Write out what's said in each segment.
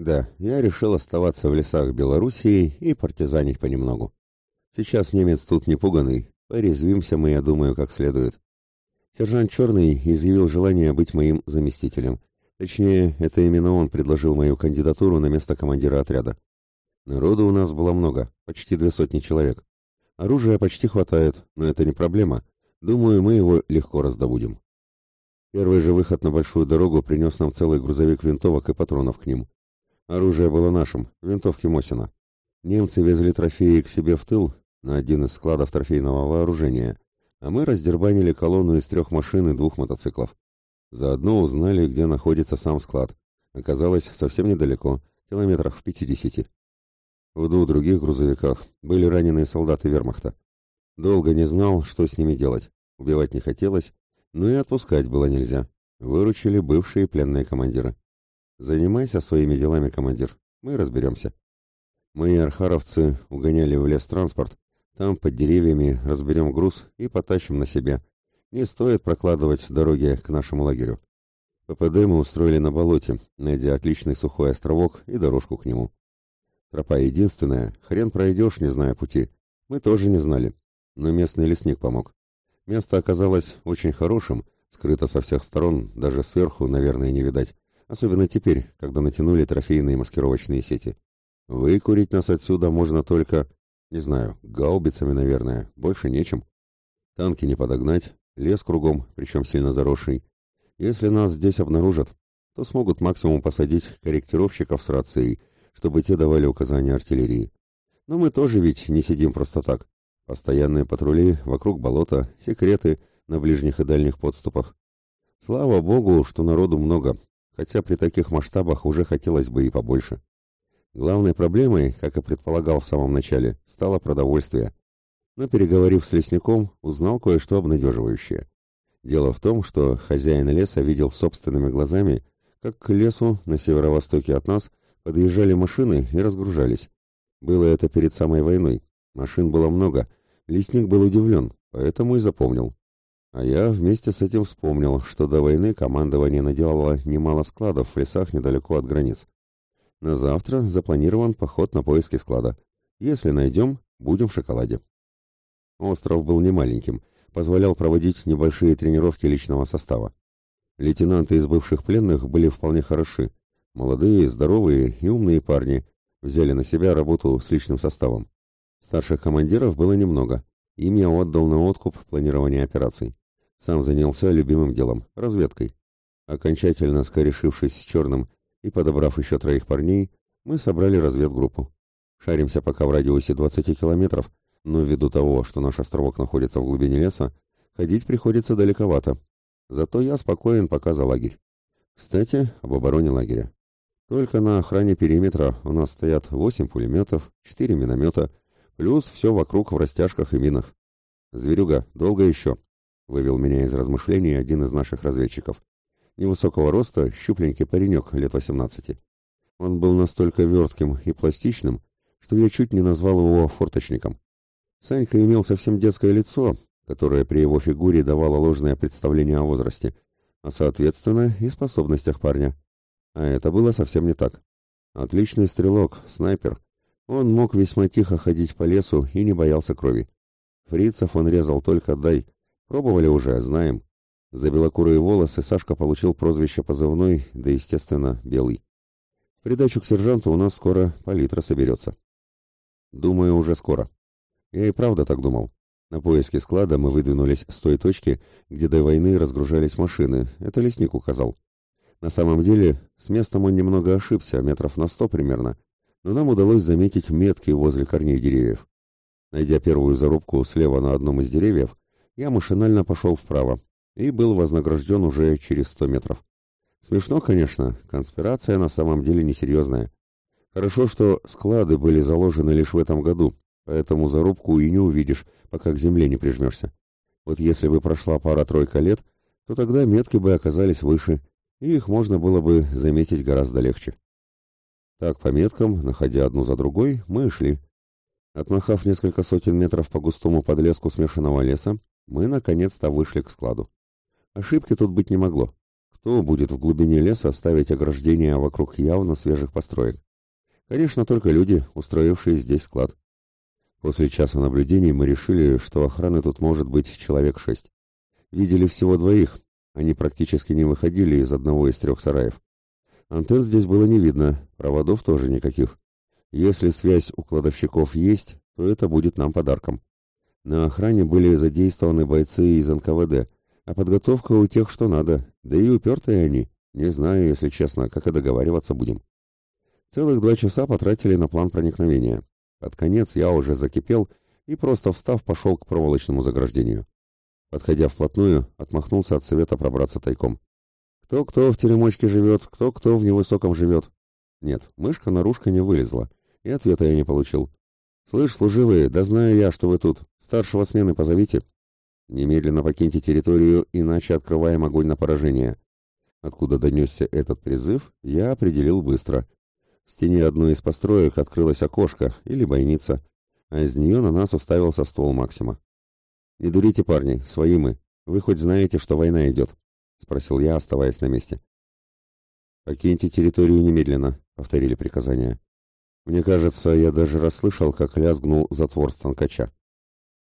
Да, я решил оставаться в лесах Белоруссии и партизанить понемногу. Сейчас немец тут не пуганный, порезвимся мы, я думаю, как следует. Сержант Черный изъявил желание быть моим заместителем. Точнее, это именно он предложил мою кандидатуру на место командира отряда. Народу у нас было много, почти две сотни человек. Оружия почти хватает, но это не проблема. Думаю, мы его легко раздобудем. Первый же выход на большую дорогу принес нам целый грузовик винтовок и патронов к ним. Оружие было нашим, винтовки Мосина. Немцы везли трофеи к себе в тыл, на один из складов трофейного вооружения, а мы раздербанили колонну из трех машин и двух мотоциклов. Заодно узнали, где находится сам склад. Оказалось, совсем недалеко, километрах в пятидесяти. В двух других грузовиках были раненые солдаты вермахта. Долго не знал, что с ними делать. Убивать не хотелось, но и отпускать было нельзя. Выручили бывшие пленные командиры. Занимайся своими делами, командир. Мы разберемся. Мы, архаровцы, угоняли в лес транспорт. Там, под деревьями, разберем груз и потащим на себе. Не стоит прокладывать дороги к нашему лагерю. ППД мы устроили на болоте, найдя отличный сухой островок и дорожку к нему. Тропа единственная, хрен пройдешь, не зная пути. Мы тоже не знали, но местный лесник помог. Место оказалось очень хорошим, скрыто со всех сторон, даже сверху, наверное, не видать. Особенно теперь, когда натянули трофейные маскировочные сети. Выкурить нас отсюда можно только, не знаю, гаубицами, наверное, больше нечем. Танки не подогнать, лес кругом, причем сильно заросший. Если нас здесь обнаружат, то смогут максимум посадить корректировщиков с рацией, чтобы те давали указания артиллерии. Но мы тоже ведь не сидим просто так. Постоянные патрули вокруг болота, секреты на ближних и дальних подступах. Слава богу, что народу много, хотя при таких масштабах уже хотелось бы и побольше. Главной проблемой, как и предполагал в самом начале, стало продовольствие. Но переговорив с лесником, узнал кое-что обнадеживающее. Дело в том, что хозяин леса видел собственными глазами, как к лесу на северо-востоке от нас подъезжали машины и разгружались. Было это перед самой войной. Машин было много. Лесник был удивлен, поэтому и запомнил. А я вместе с этим вспомнил, что до войны командование наделало немало складов в лесах недалеко от границ. На завтра запланирован поход на поиски склада. Если найдем, будем в шоколаде. Остров был немаленьким, позволял проводить небольшие тренировки личного состава. Лейтенанты из бывших пленных были вполне хороши. Молодые, здоровые и умные парни взяли на себя работу с личным составом. Старших командиров было немного. Им я отдал на откуп планирование операций. Сам занялся любимым делом – разведкой. Окончательно скорешившись с Черным и подобрав еще троих парней, мы собрали разведгруппу. Шаримся пока в радиусе 20 километров, но ввиду того, что наш островок находится в глубине леса, ходить приходится далековато. Зато я спокоен пока за лагерь. Кстати, об обороне лагеря. Только на охране периметра у нас стоят 8 пулеметов, 4 миномета, плюс все вокруг в растяжках и минах. «Зверюга, долго еще?» — вывел меня из размышлений один из наших разведчиков невысокого роста, щупленький паренек лет 18. Он был настолько вертким и пластичным, что я чуть не назвал его форточником. Санька имел совсем детское лицо, которое при его фигуре давало ложное представление о возрасте, а соответственно и способностях парня. А это было совсем не так. Отличный стрелок, снайпер. Он мог весьма тихо ходить по лесу и не боялся крови. Фрицев он резал только дай. Пробовали уже, знаем. За белокурые волосы Сашка получил прозвище позывной, да, естественно, белый. Придачу к сержанту у нас скоро палитра соберется. Думаю, уже скоро. Я и правда так думал. На поиски склада мы выдвинулись с той точки, где до войны разгружались машины. Это лесник указал. На самом деле, с местом он немного ошибся, метров на сто примерно, но нам удалось заметить метки возле корней деревьев. Найдя первую зарубку слева на одном из деревьев, я машинально пошел вправо, и был вознагражден уже через сто метров. Смешно, конечно, конспирация на самом деле несерьезная. Хорошо, что склады были заложены лишь в этом году, поэтому зарубку и не увидишь, пока к земле не прижмешься. Вот если бы прошла пара-тройка лет, то тогда метки бы оказались выше, и их можно было бы заметить гораздо легче. Так, по меткам, находя одну за другой, мы шли. Отмахав несколько сотен метров по густому подлеску смешанного леса, мы наконец-то вышли к складу. Ошибки тут быть не могло. Кто будет в глубине леса ставить ограждения вокруг явно свежих построек? Конечно, только люди, устроившие здесь склад. После часа наблюдений мы решили, что охраны тут может быть человек шесть. Видели всего двоих, они практически не выходили из одного из трех сараев. Антенн здесь было не видно, проводов тоже никаких. Если связь у кладовщиков есть, то это будет нам подарком. На охране были задействованы бойцы из НКВД, а подготовка у тех, что надо, да и упертые они. Не знаю, если честно, как и договариваться будем. Целых два часа потратили на план проникновения. Под конец я уже закипел и, просто встав, пошел к проволочному заграждению. Подходя вплотную, отмахнулся от совета пробраться тайком. Кто-кто в теремочке живет, кто-кто в невысоком живет. Нет, мышка-нарушка не вылезла, и ответа я не получил. «Слышь, служивые, да знаю я, что вы тут. Старшего смены позовите». «Немедленно покиньте территорию, иначе открываем огонь на поражение». Откуда донесся этот призыв, я определил быстро. В стене одной из построек открылось окошко или бойница, а из нее на нас уставился ствол Максима. «Не дурите, парни, свои мы. Вы хоть знаете, что война идет?» — спросил я, оставаясь на месте. «Покиньте территорию немедленно», — повторили приказания. Мне кажется, я даже расслышал, как лязгнул затвор станкача.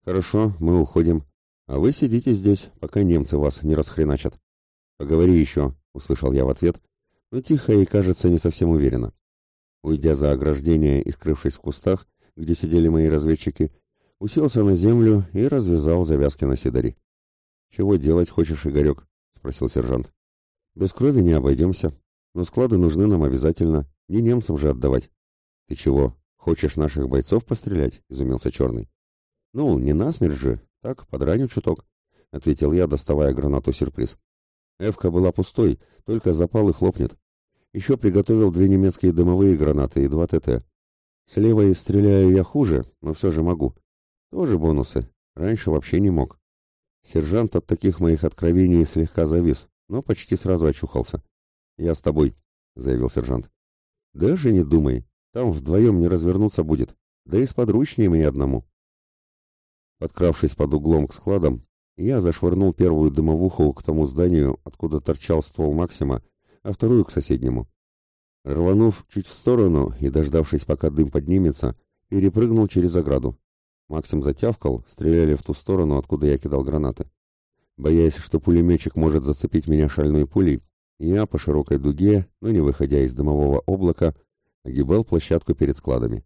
«Хорошо, мы уходим. А вы сидите здесь, пока немцы вас не расхреначат». «Поговори еще», — услышал я в ответ, но тихо и, кажется, не совсем уверенно. Уйдя за ограждение и скрывшись в кустах, где сидели мои разведчики, уселся на землю и развязал завязки на седари. «Чего делать хочешь, Игорек?» — спросил сержант. «Без крови не обойдемся, но склады нужны нам обязательно, не немцам же отдавать». «Ты чего, хочешь наших бойцов пострелять?» — изумился Черный. «Ну, не насмерть же, так, подраню чуток», — ответил я, доставая гранату-сюрприз. Эвка была пустой, только запал и хлопнет. Еще приготовил две немецкие дымовые гранаты и два ТТ. С левой стреляю я хуже, но все же могу. Тоже бонусы. Раньше вообще не мог. Сержант от таких моих откровений слегка завис, но почти сразу очухался. «Я с тобой», — заявил сержант. «Даже не думай. Там вдвоем не развернуться будет, да и с подручнее мне одному. Подкравшись под углом к складам, я зашвырнул первую дымовуху к тому зданию, откуда торчал ствол Максима, а вторую к соседнему. Рванув чуть в сторону и дождавшись, пока дым поднимется, перепрыгнул через ограду. Максим затявкал, стреляли в ту сторону, откуда я кидал гранаты. Боясь, что пулеметчик может зацепить меня шальной пулей, я по широкой дуге, но не выходя из дымового облака, огибал площадку перед складами.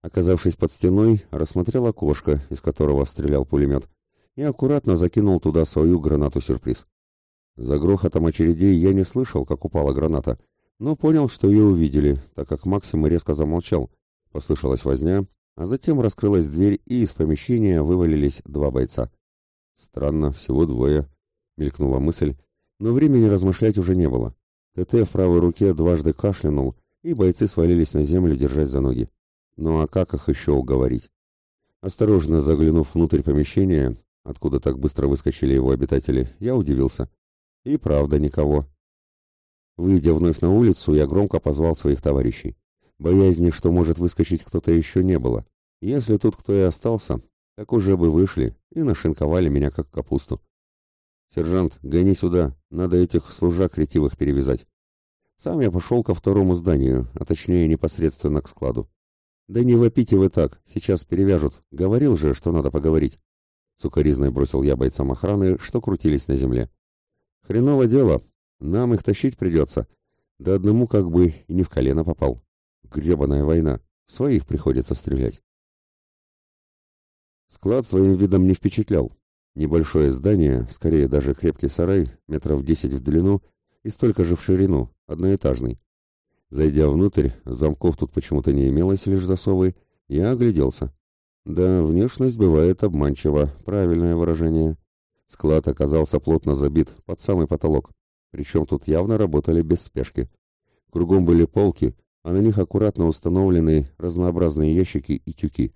Оказавшись под стеной, рассмотрел окошко, из которого стрелял пулемет, и аккуратно закинул туда свою гранату-сюрприз. За грохотом очередей я не слышал, как упала граната, но понял, что ее увидели, так как Максим резко замолчал. Послышалась возня, а затем раскрылась дверь, и из помещения вывалились два бойца. «Странно, всего двое», — мелькнула мысль, но времени размышлять уже не было. ТТ в правой руке дважды кашлянул, и бойцы свалились на землю, держась за ноги. Ну а как их еще уговорить? Осторожно заглянув внутрь помещения, откуда так быстро выскочили его обитатели, я удивился. И правда никого. Выйдя вновь на улицу, я громко позвал своих товарищей. Боязни, что может выскочить кто-то еще не было. Если тут кто и остался, так уже бы вышли и нашинковали меня как капусту. «Сержант, гони сюда, надо этих служак ретивых перевязать». Сам я пошел ко второму зданию, а точнее непосредственно к складу. «Да не вопите вы так, сейчас перевяжут. Говорил же, что надо поговорить». Сукаризной бросил я бойцам охраны, что крутились на земле. «Хреново дело. Нам их тащить придется. Да одному как бы и не в колено попал. Гребаная война. В своих приходится стрелять». Склад своим видом не впечатлял. Небольшое здание, скорее даже крепкий сарай, метров десять в длину и столько же в ширину, одноэтажный. Зайдя внутрь, замков тут почему-то не имелось, лишь засовы, я огляделся. Да, внешность бывает обманчива, правильное выражение. Склад оказался плотно забит, под самый потолок. Причем тут явно работали без спешки. Кругом были полки, а на них аккуратно установлены разнообразные ящики и тюки.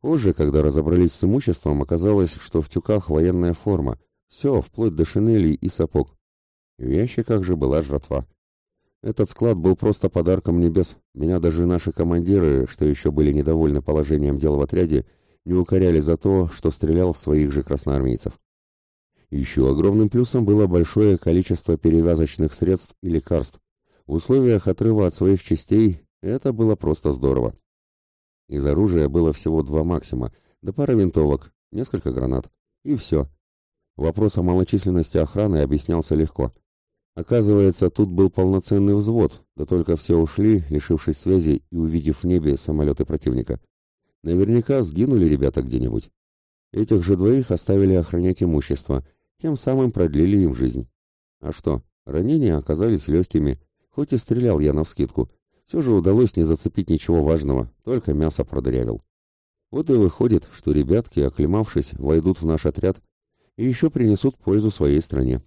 Позже, когда разобрались с имуществом, оказалось, что в тюках военная форма, все, вплоть до шинелей и сапог. В ящиках же была жратва. Этот склад был просто подарком небес. Меня даже наши командиры, что еще были недовольны положением дел в отряде, не укоряли за то, что стрелял в своих же красноармейцев. Еще огромным плюсом было большое количество перевязочных средств и лекарств. В условиях отрыва от своих частей это было просто здорово. Из оружия было всего два максима, да пара винтовок, несколько гранат. И все. Вопрос о малочисленности охраны объяснялся легко. Оказывается, тут был полноценный взвод, да только все ушли, лишившись связи и увидев в небе самолеты противника. Наверняка сгинули ребята где-нибудь. Этих же двоих оставили охранять имущество, тем самым продлили им жизнь. А что, ранения оказались легкими, хоть и стрелял я навскидку. Все же удалось не зацепить ничего важного, только мясо продырявил. Вот и выходит, что ребятки, оклемавшись, войдут в наш отряд и еще принесут пользу своей стране.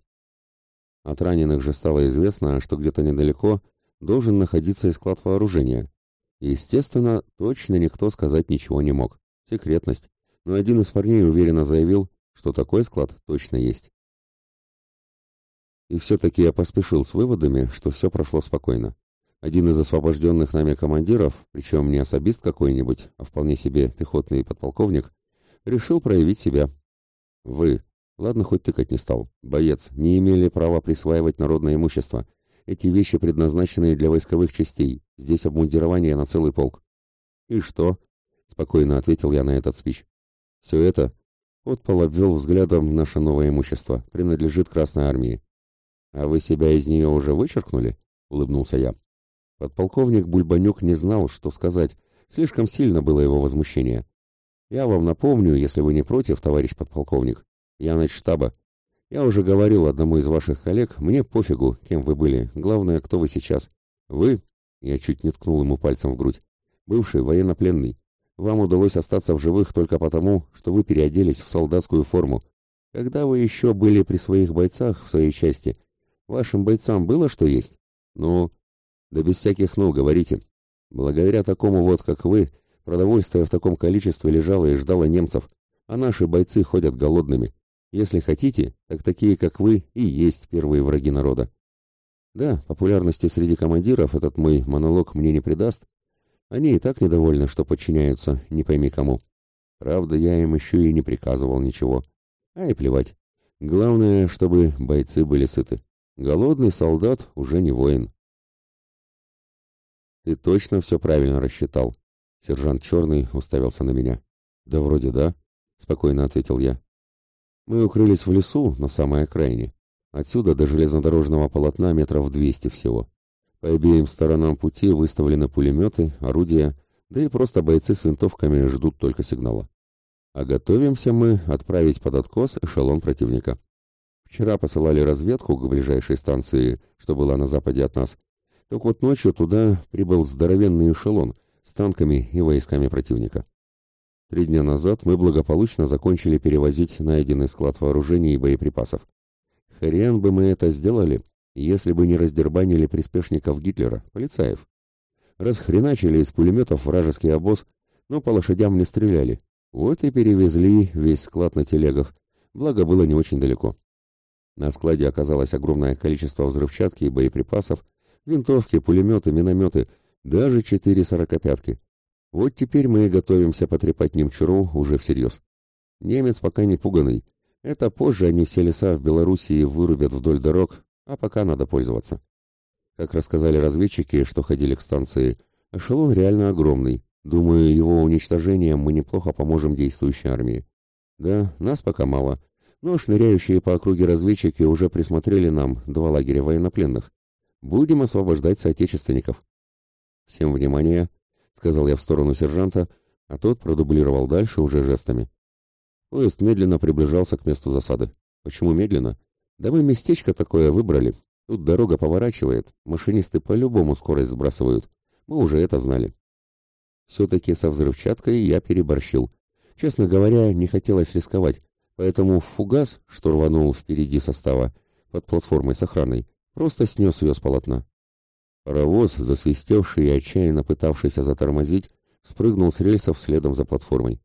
От раненых же стало известно, что где-то недалеко должен находиться и склад вооружения. Естественно, точно никто сказать ничего не мог. Секретность. Но один из парней уверенно заявил, что такой склад точно есть. И все-таки я поспешил с выводами, что все прошло спокойно. Один из освобожденных нами командиров, причем не особист какой-нибудь, а вполне себе пехотный подполковник, решил проявить себя. Вы, ладно, хоть тыкать не стал, боец, не имели права присваивать народное имущество. Эти вещи предназначены для войсковых частей, здесь обмундирование на целый полк. И что? Спокойно ответил я на этот спич. Все это Отпол обвел взглядом наше новое имущество. Принадлежит Красной Армии. «А вы себя из нее уже вычеркнули?» — улыбнулся я. Подполковник Бульбанюк не знал, что сказать. Слишком сильно было его возмущение. «Я вам напомню, если вы не против, товарищ подполковник. Я начштаба. Я уже говорил одному из ваших коллег, мне пофигу, кем вы были. Главное, кто вы сейчас. Вы...» Я чуть не ткнул ему пальцем в грудь. «Бывший военнопленный. Вам удалось остаться в живых только потому, что вы переоделись в солдатскую форму. Когда вы еще были при своих бойцах в своей части, вашим бойцам было что есть? Ну, да без всяких «ну» говорите. Благодаря такому вот, как вы, продовольствие в таком количестве лежало и ждало немцев, а наши бойцы ходят голодными. Если хотите, так такие, как вы, и есть первые враги народа. Да, популярности среди командиров этот мой монолог мне не придаст, они и так недовольны, что подчиняются, не пойми кому. Правда, я им еще и не приказывал ничего. А и плевать. Главное, чтобы бойцы были сыты. Голодный солдат уже не воин. «Ты точно все правильно рассчитал?» Сержант Черный уставился на меня. «Да вроде да», — спокойно ответил я. Мы укрылись в лесу на самой окраине. Отсюда до железнодорожного полотна метров двести всего. По обеим сторонам пути выставлены пулеметы, орудия, да и просто бойцы с винтовками ждут только сигнала. А готовимся мы отправить под откос эшелон противника. Вчера посылали разведку к ближайшей станции, что была на западе от нас. Так вот ночью туда прибыл здоровенный эшелон с танками и войсками противника. Три дня назад мы благополучно закончили перевозить найденный склад вооружений и боеприпасов. Хрен бы мы это сделали, если бы не раздербанили приспешников Гитлера, полицаев. Расхреначили из пулеметов вражеский обоз, но по лошадям не стреляли. Вот и перевезли весь склад на телегах, благо было не очень далеко. На складе оказалось огромное количество взрывчатки и боеприпасов, винтовки, пулеметы, минометы, даже четыре сорокопятки. Вот теперь мы и готовимся потрепать немчуру уже всерьез. Немец пока не пуганный. Это позже они все леса в Белоруссии вырубят вдоль дорог, а пока надо пользоваться. Как рассказали разведчики, что ходили к станции, эшелон реально огромный. Думаю, его уничтожением мы неплохо поможем действующей армии. Да, нас пока мало, но шныряющие по округе разведчики уже присмотрели нам два лагеря военнопленных. Будем освобождать соотечественников. Всем внимание, сказал я в сторону сержанта, а тот продублировал дальше уже жестами. Поезд медленно приближался к месту засады. Почему медленно? Да мы местечко такое выбрали. Тут дорога поворачивает, машинисты по-любому скорость сбрасывают. Мы уже это знали. Все-таки со взрывчаткой я переборщил. Честно говоря, не хотелось рисковать, поэтому фугас, что рванул впереди состава, под платформой с охраной, просто снес ее с полотна. Паровоз, засвистевший и отчаянно пытавшийся затормозить, спрыгнул с рельсов следом за платформой.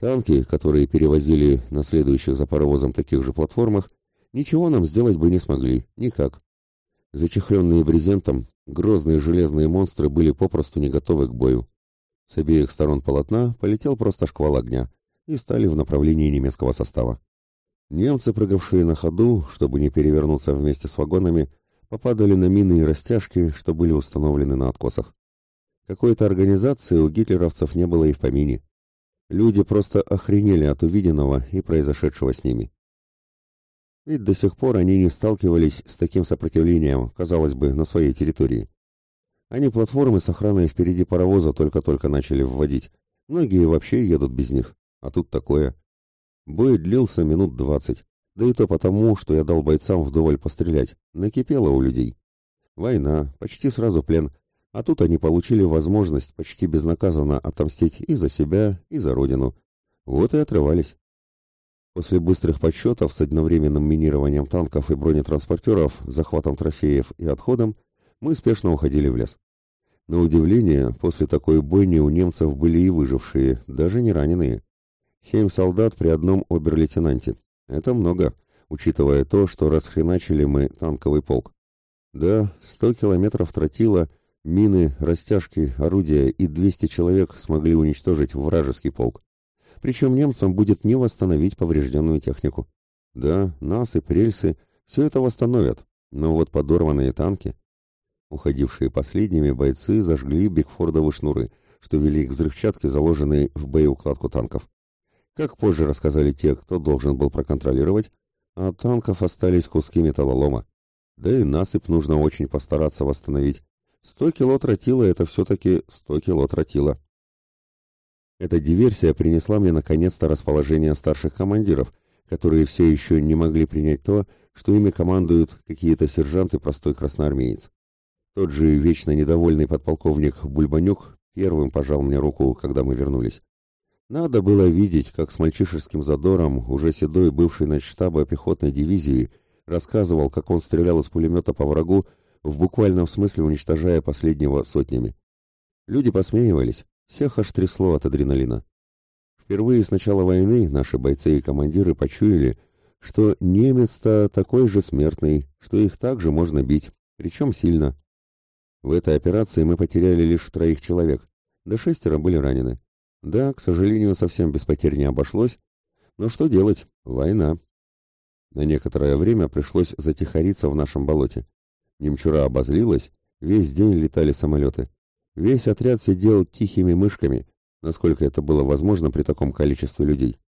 Танки, которые перевозили на следующих за паровозом таких же платформах, ничего нам сделать бы не смогли, никак. Зачехленные брезентом, грозные железные монстры были попросту не готовы к бою. С обеих сторон полотна полетел просто шквал огня и стали в направлении немецкого состава. Немцы, прыгавшие на ходу, чтобы не перевернуться вместе с вагонами, попадали на мины и растяжки, что были установлены на откосах. Какой-то организации у гитлеровцев не было и в помине. Люди просто охренели от увиденного и произошедшего с ними. Ведь до сих пор они не сталкивались с таким сопротивлением, казалось бы, на своей территории. Они платформы с охраной впереди паровоза только-только начали вводить. Многие вообще едут без них. А тут такое. Бой длился минут двадцать. Да и то потому, что я дал бойцам вдоволь пострелять. Накипело у людей. Война, почти сразу плен. А тут они получили возможность почти безнаказанно отомстить и за себя, и за родину. Вот и отрывались. После быстрых подсчетов с одновременным минированием танков и бронетранспортеров, захватом трофеев и отходом, мы спешно уходили в лес. На удивление, после такой бойни у немцев были и выжившие, даже не раненые. Семь солдат при одном обер-лейтенанте. Это много, учитывая то, что расхреначили мы танковый полк. Да, сто километров тротила, мины, растяжки, орудия и 200 человек смогли уничтожить вражеский полк. Причем немцам будет не восстановить поврежденную технику. Да, нас и рельсы, все это восстановят, но вот подорванные танки... Уходившие последними бойцы зажгли Бигфордовы шнуры, что вели к взрывчатке, заложенной в боеукладку танков. Как позже рассказали те, кто должен был проконтролировать, от танков остались куски металлолома. Да и насыпь нужно очень постараться восстановить. Сто кило тротила — это все-таки сто кило тротила. Эта диверсия принесла мне наконец-то расположение старших командиров, которые все еще не могли принять то, что ими командуют какие-то сержанты простой красноармеец. Тот же вечно недовольный подполковник Бульбанюк первым пожал мне руку, когда мы вернулись. Надо было видеть, как с мальчишеским задором уже седой бывший начштаба пехотной дивизии рассказывал, как он стрелял из пулемета по врагу, в буквальном смысле уничтожая последнего сотнями. Люди посмеивались, всех аж трясло от адреналина. Впервые с начала войны наши бойцы и командиры почуяли, что немец-то такой же смертный, что их также можно бить, причем сильно. В этой операции мы потеряли лишь троих человек, да шестеро были ранены. Да, к сожалению, совсем без потерь не обошлось, но что делать? Война. На некоторое время пришлось затихариться в нашем болоте. Немчура обозлилась, весь день летали самолеты. Весь отряд сидел тихими мышками, насколько это было возможно при таком количестве людей.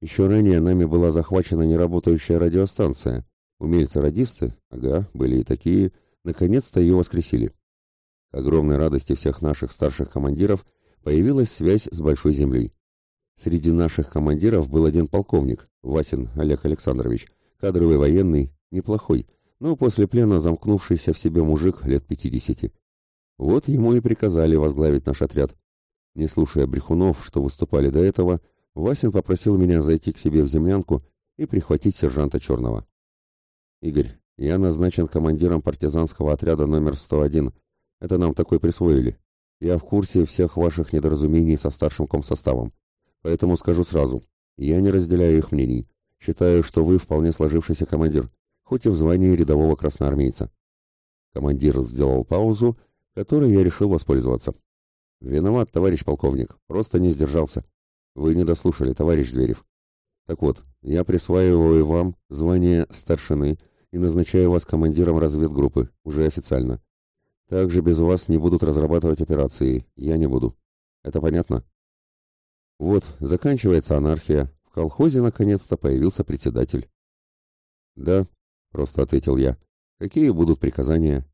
Еще ранее нами была захвачена неработающая радиостанция. Умельцы-радисты, ага, были и такие, наконец-то ее воскресили. К огромной радости всех наших старших командиров появилась связь с Большой Землей. Среди наших командиров был один полковник, Васин Олег Александрович, кадровый военный, неплохой, но после плена замкнувшийся в себе мужик лет пятидесяти. Вот ему и приказали возглавить наш отряд. Не слушая брехунов, что выступали до этого, Васин попросил меня зайти к себе в землянку и прихватить сержанта Черного. «Игорь, я назначен командиром партизанского отряда номер 101. Это нам такой присвоили. Я в курсе всех ваших недоразумений со старшим комсоставом. Поэтому скажу сразу, я не разделяю их мнений. Считаю, что вы вполне сложившийся командир, хоть и в звании рядового красноармейца. Командир сделал паузу, которой я решил воспользоваться. Виноват, товарищ полковник, просто не сдержался. Вы не дослушали, товарищ Зверев. Так вот, я присваиваю вам звание старшины и назначаю вас командиром разведгруппы, уже официально. Также без вас не будут разрабатывать операции. Я не буду. Это понятно? Вот, заканчивается анархия. В колхозе наконец-то появился председатель. Да, просто ответил я. Какие будут приказания?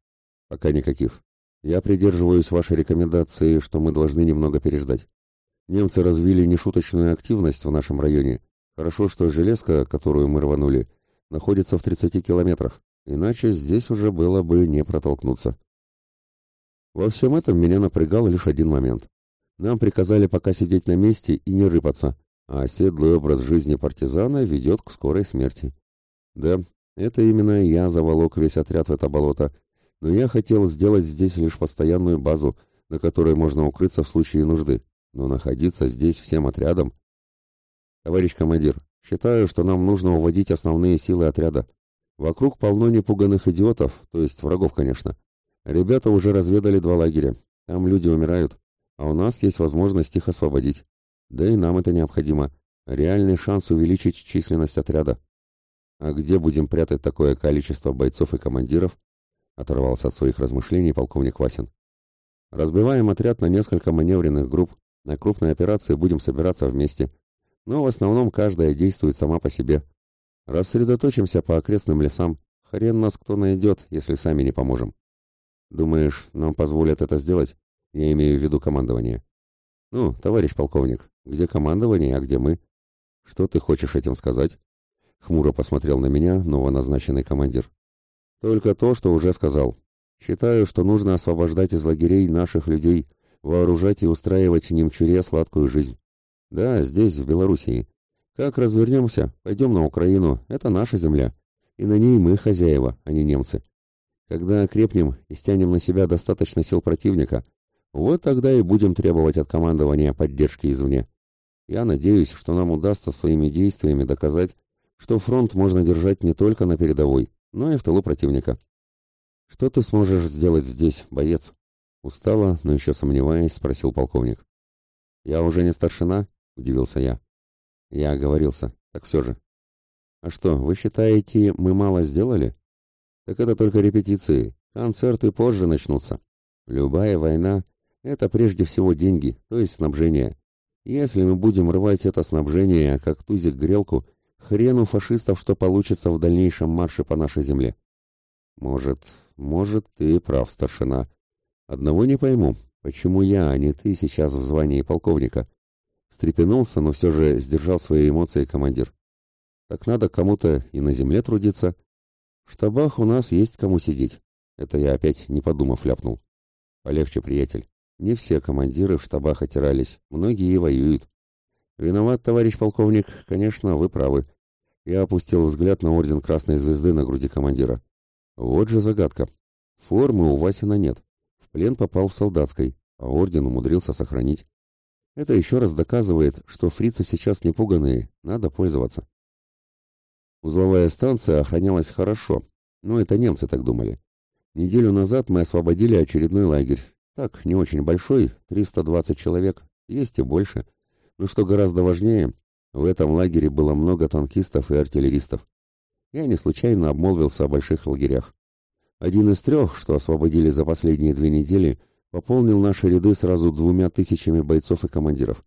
Пока никаких. Я придерживаюсь вашей рекомендации, что мы должны немного переждать. Немцы развили нешуточную активность в нашем районе. Хорошо, что железка, которую мы рванули, находится в 30 километрах, иначе здесь уже было бы не протолкнуться. Во всем этом меня напрягал лишь один момент. Нам приказали пока сидеть на месте и не рыпаться, а оседлый образ жизни партизана ведет к скорой смерти. Да, это именно я заволок весь отряд в это болото, но я хотел сделать здесь лишь постоянную базу, на которой можно укрыться в случае нужды, но находиться здесь всем отрядом... Товарищ командир, считаю, что нам нужно уводить основные силы отряда. Вокруг полно непуганных идиотов, то есть врагов, конечно. Ребята уже разведали два лагеря. Там люди умирают, а у нас есть возможность их освободить. Да и нам это необходимо. Реальный шанс увеличить численность отряда. А где будем прятать такое количество бойцов и командиров? Оторвался от своих размышлений полковник Васин. Разбиваем отряд на несколько маневренных групп. На крупной операции будем собираться вместе. Но в основном каждая действует сама по себе. Рассредоточимся по окрестным лесам. Хрен нас кто найдет, если сами не поможем. Думаешь, нам позволят это сделать? Я имею в виду командование. Ну, товарищ полковник, где командование, а где мы? Что ты хочешь этим сказать? Хмуро посмотрел на меня новоназначенный командир. Только то, что уже сказал. Считаю, что нужно освобождать из лагерей наших людей, вооружать и устраивать Немчуре сладкую жизнь. Да, здесь, в Белоруссии. Как развернемся, пойдем на Украину, это наша земля. И на ней мы хозяева, а не немцы. Когда окрепнем и стянем на себя достаточно сил противника, вот тогда и будем требовать от командования поддержки извне. Я надеюсь, что нам удастся своими действиями доказать, что фронт можно держать не только на передовой, но и в тылу противника. Что ты сможешь сделать здесь, боец? Устало, но еще сомневаясь, спросил полковник. Я уже не старшина, удивился я. Я оговорился. Так все же. А что, вы считаете, мы мало сделали? Так это только репетиции. Концерты позже начнутся. Любая война — это прежде всего деньги, то есть снабжение. Если мы будем рвать это снабжение, как тузик грелку, Хрен у фашистов, что получится в дальнейшем марше по нашей земле. Может, может, ты прав, старшина. Одного не пойму, почему я, а не ты сейчас в звании полковника? Встрепенулся, но все же сдержал свои эмоции командир. Так надо кому-то и на земле трудиться. В штабах у нас есть кому сидеть. Это я опять, не подумав, ляпнул. Полегче, приятель. Не все командиры в штабах отирались, многие и воюют. Виноват, товарищ полковник, конечно, вы правы. Я опустил взгляд на орден Красной Звезды на груди командира. Вот же загадка. Формы у Васина нет. В плен попал в солдатской, а орден умудрился сохранить. Это еще раз доказывает, что фрицы сейчас не пуганые, надо пользоваться. Узловая станция охранялась хорошо, но это немцы так думали. Неделю назад мы освободили очередной лагерь. Так, не очень большой, 320 человек, есть и больше – но что гораздо важнее, в этом лагере было много танкистов и артиллеристов. Я не случайно обмолвился о больших лагерях. Один из трех, что освободили за последние две недели, пополнил наши ряды сразу двумя тысячами бойцов и командиров.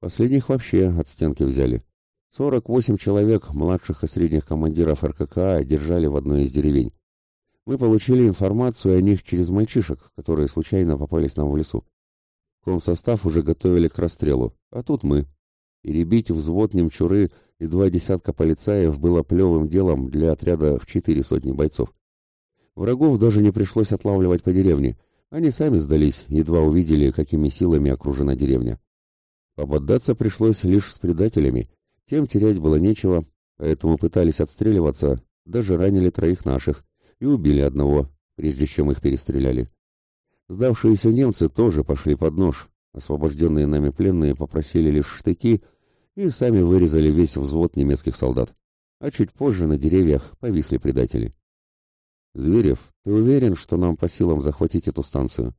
Последних вообще от стенки взяли. 48 человек, младших и средних командиров РККА, держали в одной из деревень. Мы получили информацию о них через мальчишек, которые случайно попались нам в лесу. Комсостав уже готовили к расстрелу, а тут мы. Перебить взвод немчуры и два десятка полицаев было плевым делом для отряда в четыре сотни бойцов. Врагов даже не пришлось отлавливать по деревне. Они сами сдались, едва увидели, какими силами окружена деревня. Пободаться пришлось лишь с предателями. Тем терять было нечего, поэтому пытались отстреливаться, даже ранили троих наших и убили одного, прежде чем их перестреляли. Сдавшиеся немцы тоже пошли под нож. Освобожденные нами пленные попросили лишь штыки и сами вырезали весь взвод немецких солдат. А чуть позже на деревьях повисли предатели. «Зверев, ты уверен, что нам по силам захватить эту станцию?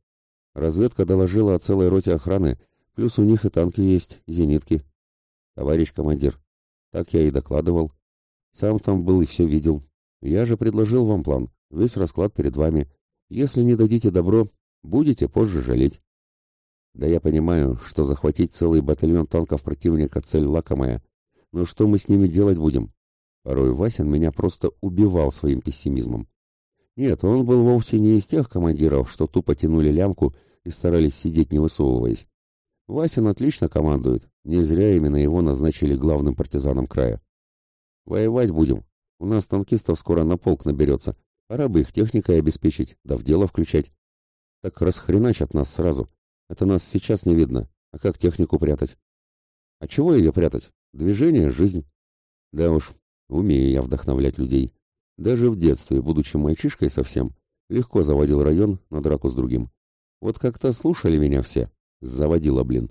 Разведка доложила о целой роте охраны, плюс у них и танки есть, зенитки». «Товарищ командир, так я и докладывал. Сам там был и все видел. Я же предложил вам план, весь расклад перед вами. Если не дадите добро, Будете позже жалеть. Да я понимаю, что захватить целый батальон танков противника цель лакомая. Но что мы с ними делать будем? Порой Васин меня просто убивал своим пессимизмом. Нет, он был вовсе не из тех командиров, что тупо тянули лямку и старались сидеть не высовываясь. Васин отлично командует, не зря именно его назначили главным партизаном края. Воевать будем. У нас танкистов скоро на полк наберется. Пора бы их техникой обеспечить, да в дело включать. Так расхреначат нас сразу. Это нас сейчас не видно. А как технику прятать? А чего ее прятать? Движение — жизнь. Да уж, умею я вдохновлять людей. Даже в детстве, будучи мальчишкой совсем, легко заводил район на драку с другим. Вот как-то слушали меня все. Заводила, блин.